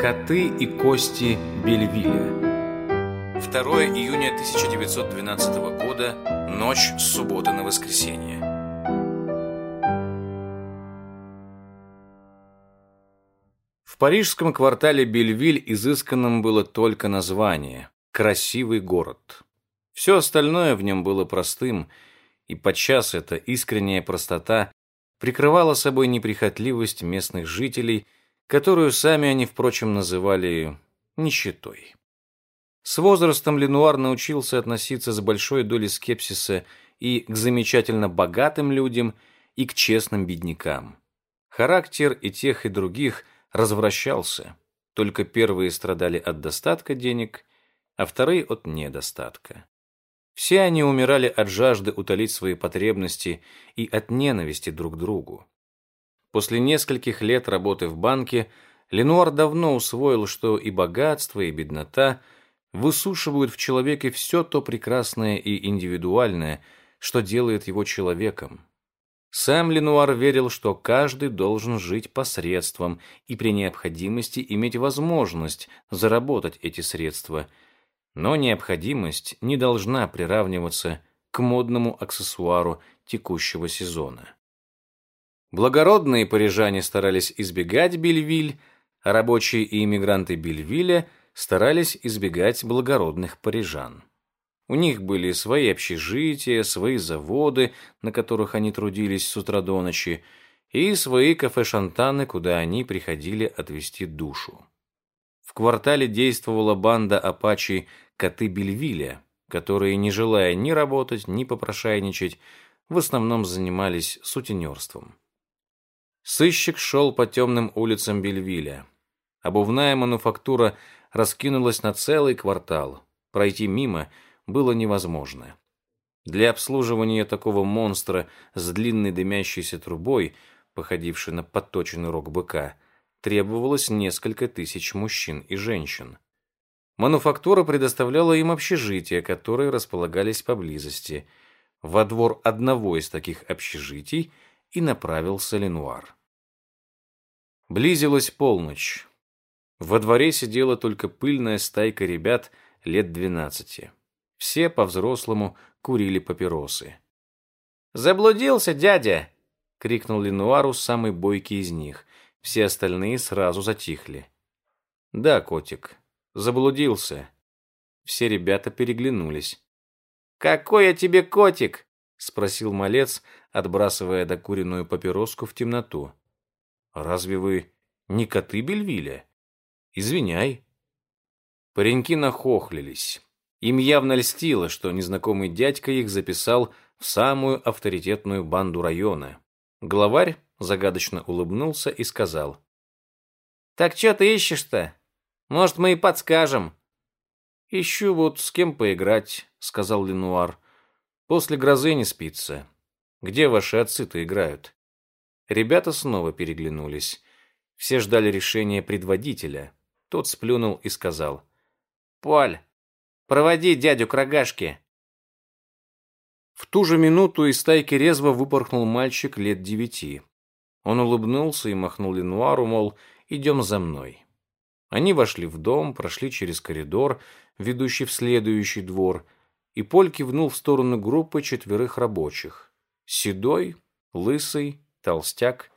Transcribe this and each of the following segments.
Коты и кости Бельвиля 2 июня 1912 года, ночь с субботы на воскресенье. В парижском квартале Бельвиль изысканным было только название – «Красивый город». Все остальное в нем было простым, и подчас эта искренняя простота прикрывала собой неприхотливость местных жителей – которую сами они, впрочем, называли нищетой. С возрастом Ленуар научился относиться с большой долей скепсиса и к замечательно богатым людям, и к честным беднякам. Характер и тех, и других развращался. Только первые страдали от достатка денег, а вторые от недостатка. Все они умирали от жажды утолить свои потребности и от ненависти друг к другу. После нескольких лет работы в банке Ленуар давно усвоил, что и богатство, и беднота высушивают в человеке все то прекрасное и индивидуальное, что делает его человеком. Сам Ленуар верил, что каждый должен жить посредством и при необходимости иметь возможность заработать эти средства, но необходимость не должна приравниваться к модному аксессуару текущего сезона. Благородные парижане старались избегать Бельвиль, а рабочие и иммигранты Бельвиля старались избегать благородных парижан. У них были свои общежития, свои заводы, на которых они трудились с утра до ночи, и свои кафе-шантаны, куда они приходили отвести душу. В квартале действовала банда апачи «Коты Бельвиля», которые, не желая ни работать, ни попрошайничать, в основном занимались сутенерством. Сыщик шел по темным улицам Бельвиля. Обувная мануфактура раскинулась на целый квартал. Пройти мимо было невозможно. Для обслуживания такого монстра с длинной дымящейся трубой, походившей на подточенный рог быка, требовалось несколько тысяч мужчин и женщин. Мануфактура предоставляла им общежития, которые располагались поблизости. Во двор одного из таких общежитий и направился Ленуар. Близилась полночь. Во дворе сидела только пыльная стайка ребят лет двенадцати. Все по-взрослому курили папиросы. «Заблудился, дядя!» — крикнул Ленуару самый бойкий из них. Все остальные сразу затихли. «Да, котик, заблудился». Все ребята переглянулись. «Какой я тебе котик?» — спросил малец, отбрасывая докуренную папироску в темноту. Разве вы не коты Бельвиля? Извиняй. Пареньки нахохлились. Им явно льстило, что незнакомый дядька их записал в самую авторитетную банду района. Главарь загадочно улыбнулся и сказал. «Так что ты ищешь-то? Может, мы и подскажем?» «Ищу вот с кем поиграть», — сказал Ленуар. «После грозы не спится. Где ваши отцы-то играют?» Ребята снова переглянулись. Все ждали решения предводителя. Тот сплюнул и сказал. «Поль, проводи дядю к рогашке». В ту же минуту из стайки резво выпорхнул мальчик лет девяти. Он улыбнулся и махнул Ленуару, мол, идем за мной. Они вошли в дом, прошли через коридор, ведущий в следующий двор, и Поль кивнул в сторону группы четверых рабочих. Седой, лысый, толстяк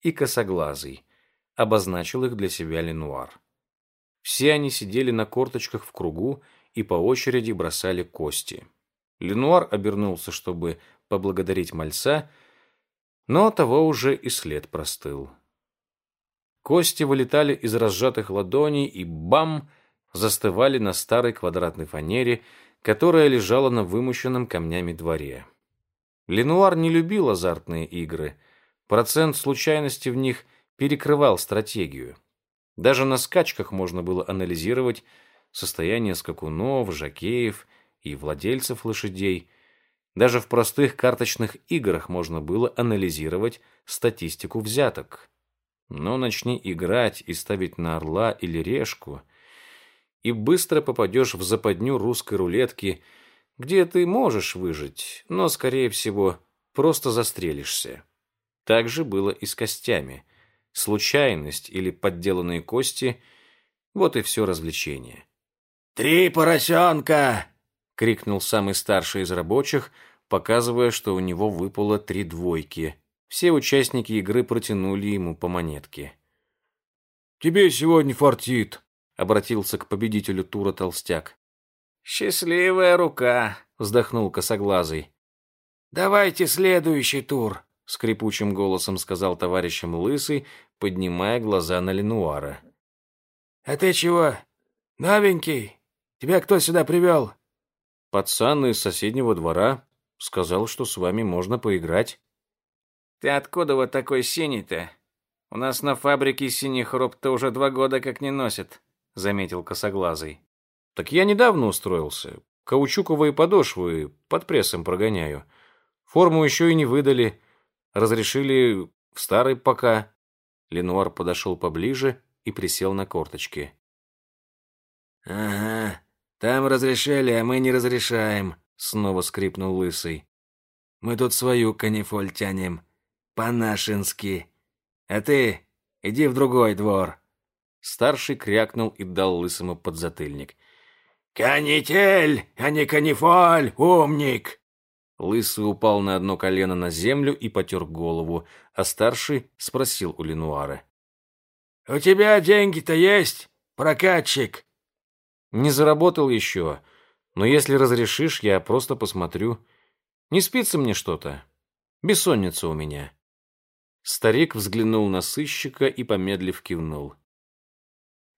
и косоглазый, обозначил их для себя Ленуар. Все они сидели на корточках в кругу и по очереди бросали кости. Ленуар обернулся, чтобы поблагодарить мальца, но того уже и след простыл. Кости вылетали из разжатых ладоней и бам! застывали на старой квадратной фанере, которая лежала на вымощенном камнями дворе. Ленуар не любил азартные игры — Процент случайности в них перекрывал стратегию. Даже на скачках можно было анализировать состояние скакунов, жакеев и владельцев лошадей. Даже в простых карточных играх можно было анализировать статистику взяток. Но начни играть и ставить на орла или решку, и быстро попадешь в западню русской рулетки, где ты можешь выжить, но, скорее всего, просто застрелишься. Так же было и с костями. Случайность или подделанные кости Вот и все развлечение. «Три поросенка!» — крикнул самый старший из рабочих, показывая, что у него выпало три двойки. Все участники игры протянули ему по монетке. «Тебе сегодня фартит», — обратился к победителю тура толстяк. «Счастливая рука», — вздохнул косоглазый. «Давайте следующий тур», — скрипучим голосом сказал товарищем Лысый, поднимая глаза на Ленуара. «А ты чего? Новенький? Тебя кто сюда привел?» «Пацан из соседнего двора сказал, что с вами можно поиграть». «Ты откуда вот такой синий-то? У нас на фабрике синий хроб-то уже два года как не носят», — заметил косоглазый. «Так я недавно устроился. Каучуковые подошвы под прессом прогоняю. Форму еще и не выдали. Разрешили в старой пока. Ленуар подошел поближе и присел на корточки. «Ага, там разрешили, а мы не разрешаем», — снова скрипнул Лысый. «Мы тут свою канифоль тянем. По-нашенски. А ты иди в другой двор». Старший крякнул и дал Лысому подзатыльник. «Канитель, а не канифоль, умник!» Лысый упал на одно колено на землю и потер голову, а старший спросил у Ленуара. «У тебя деньги-то есть, прокатчик?» «Не заработал еще, но если разрешишь, я просто посмотрю. Не спится мне что-то. Бессонница у меня». Старик взглянул на сыщика и, помедлив, кивнул.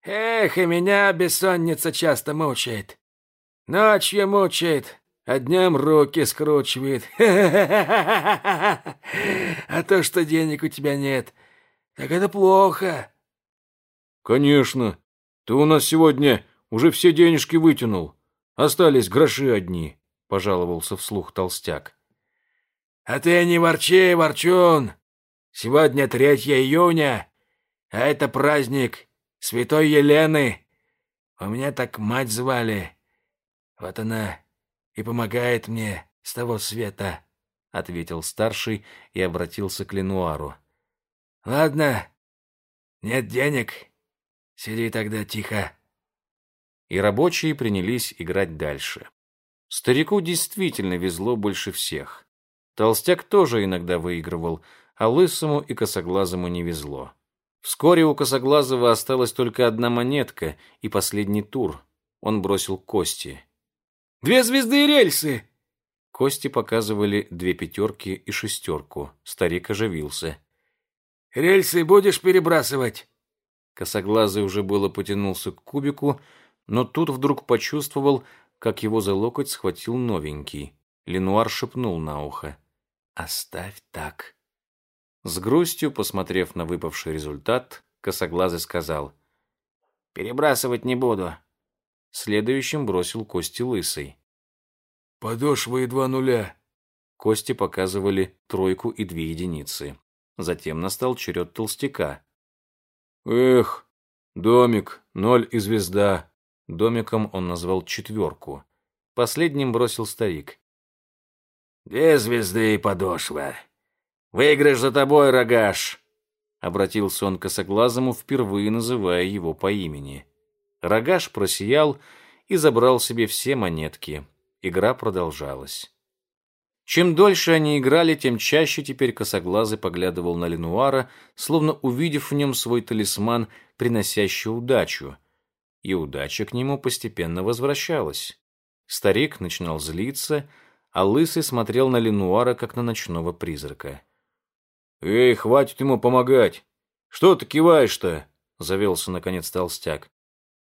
«Эх, и меня бессонница часто мучает. Ночью мучает, а днем руки скручивает. А то, что денег у тебя нет, так это плохо. Конечно. Ты у нас сегодня уже все денежки вытянул. Остались гроши одни, пожаловался вслух толстяк. А ты не ворчи, ворчун. Сегодня 3 июня, а это праздник Святой Елены. У меня так мать звали. Вот она и помогает мне с того света», — ответил старший и обратился к Ленуару. «Ладно, нет денег, сиди тогда тихо». И рабочие принялись играть дальше. Старику действительно везло больше всех. Толстяк тоже иногда выигрывал, а лысому и косоглазому не везло. Вскоре у косоглазого осталась только одна монетка и последний тур. Он бросил кости. Две звезды и рельсы!» Кости показывали две пятерки и шестерку. Старик оживился. «Рельсы будешь перебрасывать?» Косоглазый уже было потянулся к кубику, но тут вдруг почувствовал, как его за локоть схватил новенький. Ленуар шепнул на ухо. «Оставь так». С грустью, посмотрев на выпавший результат, Косоглазый сказал. «Перебрасывать не буду. Следующим бросил кости лысый. «Подошва и два нуля». Кости показывали тройку и две единицы. Затем настал черед толстяка. «Эх, домик, ноль и звезда». Домиком он назвал четверку. Последним бросил старик. «Две звезды и подошва. Выигрыш за тобой, рогаш!» Обратился он к косоглазому, впервые называя его по имени. Рогаш просиял и забрал себе все монетки. Игра продолжалась. Чем дольше они играли, тем чаще теперь косоглазый поглядывал на Ленуара, словно увидев в нем свой талисман, приносящий удачу. И удача к нему постепенно возвращалась. Старик начинал злиться, а Лысый смотрел на Ленуара, как на ночного призрака. «Эй, хватит ему помогать! Что ты киваешь-то?» — завелся наконец толстяк.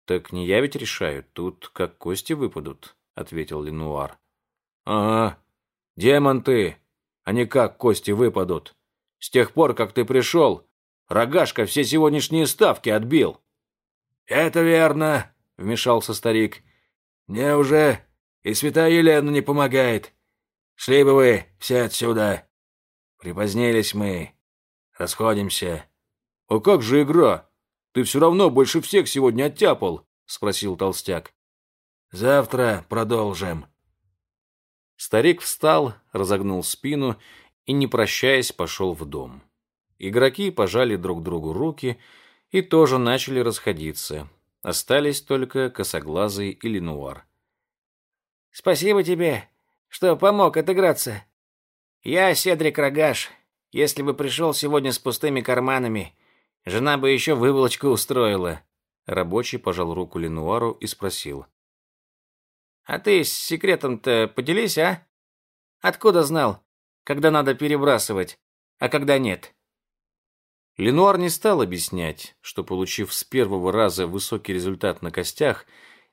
«Так не я ведь решаю, тут как кости выпадут», — ответил Ленуар. «Ага, демон ты, а не как кости выпадут. С тех пор, как ты пришел, рогашка все сегодняшние ставки отбил». «Это верно», — вмешался старик. «Мне уже и святая Елена не помогает. Шли бы вы все отсюда. Припозднились мы. Расходимся». «А как же игра?» Ты все равно больше всех сегодня оттяпал, спросил толстяк. Завтра продолжим. Старик встал, разогнул спину и, не прощаясь, пошел в дом. Игроки пожали друг другу руки и тоже начали расходиться. Остались только косоглазый и Ленуар. «Спасибо тебе, что помог отыграться. Я Седрик Рогаш. Если бы пришел сегодня с пустыми карманами, жена бы еще выволочку устроила». Рабочий пожал руку Ленуару и спросил. «А ты с секретом-то поделись, а? Откуда знал, когда надо перебрасывать, а когда нет?» Ленуар не стал объяснять, что, получив с первого раза высокий результат на костях,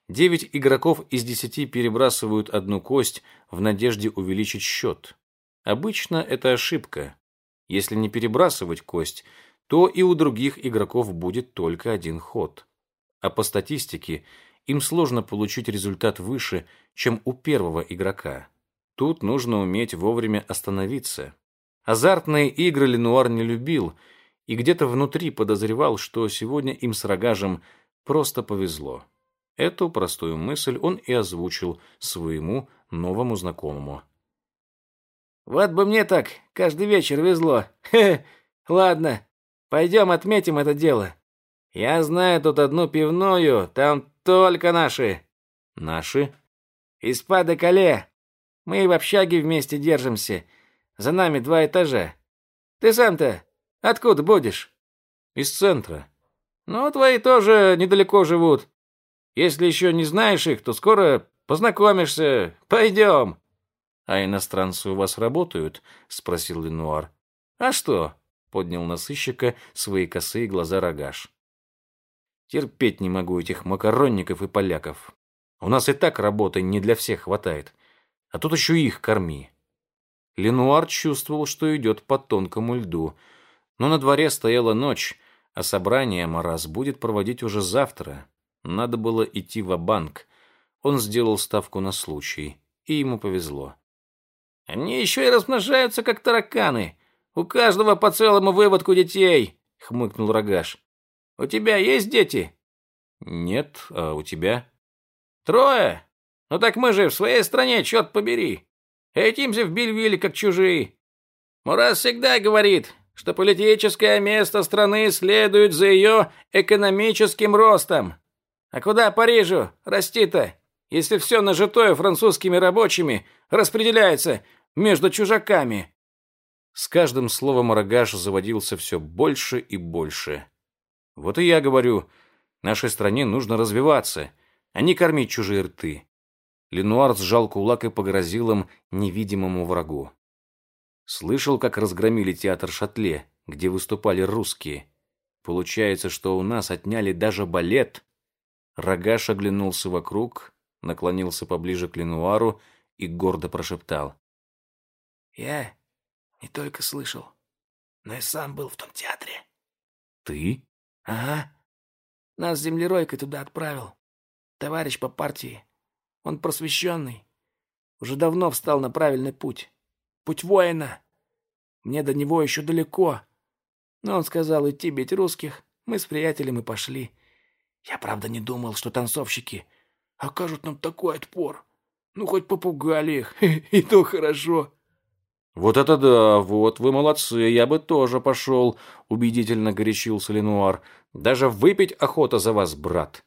девять игроков из десяти перебрасывают одну кость в надежде увеличить счет. Обычно это ошибка. Если не перебрасывать кость, то и у других игроков будет только один ход. А по статистике им сложно получить результат выше, чем у первого игрока. Тут нужно уметь вовремя остановиться. Азартные игры Ленуар не любил – и где-то внутри подозревал, что сегодня им с Рогажем просто повезло. Эту простую мысль он и озвучил своему новому знакомому. «Вот бы мне так каждый вечер везло. Хе, ладно, пойдем отметим это дело. Я знаю тут одну пивную, там только наши». «Наши?» «Из Паде-Кале. Мы в общаге вместе держимся. За нами два этажа. Ты сам-то Откуда будешь? Из центра. Ну, твои тоже недалеко живут. Если еще не знаешь их, то скоро познакомишься. Пойдем. А иностранцы у вас работают? Спросил Ленуар. А что? Поднял на сыщика свои косые глаза Рогаш. Терпеть не могу этих макаронников и поляков. У нас и так работы не для всех хватает. А тут еще их корми. Ленуар чувствовал, что идет по тонкому льду — но на дворе стояла ночь, а собрание Марас будет проводить уже завтра. Надо было идти в банк Он сделал ставку на случай, и ему повезло. «Они еще и размножаются, как тараканы. У каждого по целому выводку детей», — хмыкнул Рогаш. «У тебя есть дети?» «Нет, а у тебя?» «Трое? Ну так мы же в своей стране, черт побери. Этим-то в Бельвилле как чужие. Мурас всегда говорит, что политическое место страны следует за ее экономическим ростом. А куда Парижу расти-то, если все нажитое французскими рабочими распределяется между чужаками? С каждым словом Рогаш заводился все больше и больше. Вот и я говорю, нашей стране нужно развиваться, а не кормить чужие рты. Ленуар сжал кулак и погрозил им невидимому врагу. Слышал, как разгромили театр Шатле, где выступали русские. Получается, что у нас отняли даже балет. Рогаш оглянулся вокруг, наклонился поближе к Ленуару и гордо прошептал. «Я не только слышал, но и сам был в том театре». «Ты?» «Ага. Нас землеройкой туда отправил. Товарищ по партии. Он просвещенный. Уже давно встал на правильный путь. Путь воина. Мне до него еще далеко. Но он сказал идти бить русских. Мы с приятелем и пошли. Я, правда, не думал, что танцовщики окажут нам такой отпор. Ну, хоть попугали их, и то хорошо. «Вот это да, вот вы молодцы, я бы тоже пошел», — убедительно горячился Ленуар. «Даже выпить охота за вас, брат».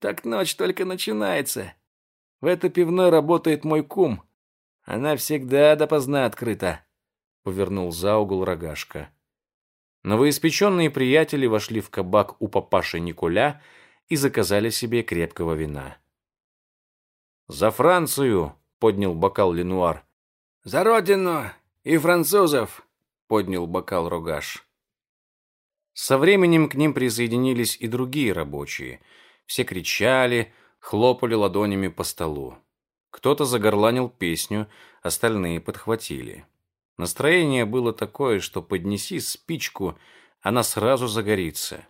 «Так ночь только начинается. В этой пивной работает мой кум, она всегда допоздна открыта», — повернул за угол рогашка. Новоиспеченные приятели вошли в кабак у папаши Николя и заказали себе крепкого вина. «За Францию!» — поднял бокал Ленуар. «За родину и французов!» — поднял бокал Рогаш. Со временем к ним присоединились и другие рабочие. Все кричали, хлопали ладонями по столу. Кто-то загорланил песню, остальные подхватили. Настроение было такое, что поднеси спичку, она сразу загорится.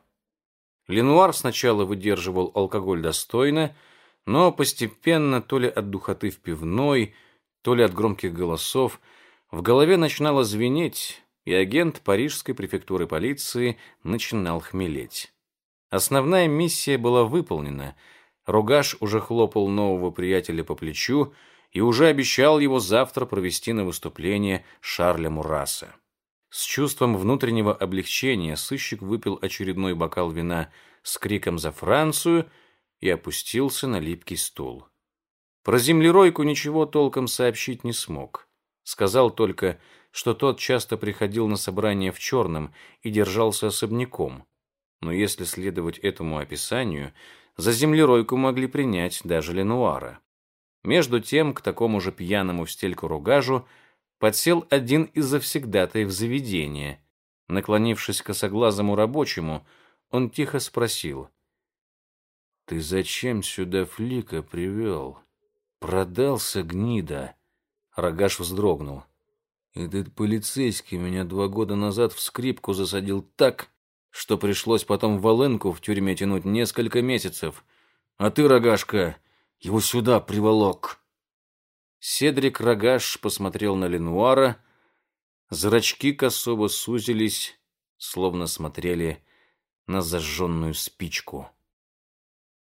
Ленуар сначала выдерживал алкоголь достойно, но постепенно, то ли от духоты в пивной, то ли от громких голосов, в голове начинало звенеть, и агент парижской префектуры полиции начинал хмелеть. Основная миссия была выполнена — Ругаш уже хлопал нового приятеля по плечу и уже обещал его завтра провести на выступление Шарля Мураса. С чувством внутреннего облегчения сыщик выпил очередной бокал вина с криком «За Францию!» и опустился на липкий стул. Про землеройку ничего толком сообщить не смог. Сказал только, что тот часто приходил на собрания в черном и держался особняком. Но если следовать этому описанию, за землеройку могли принять даже Ленуара. Между тем, к такому же пьяному в стельку ругажу подсел один из завсегдатаев заведения. Наклонившись к косоглазому рабочему, он тихо спросил. «Ты зачем сюда флика привел? Продался гнида?» Рогаш вздрогнул. «Этот полицейский меня два года назад в скрипку засадил так, что пришлось потом Валенку в тюрьме тянуть несколько месяцев. А ты, Рогашка, его сюда приволок». Седрик Рогаш посмотрел на Ленуара. Зрачки косово сузились, словно смотрели на зажженную спичку.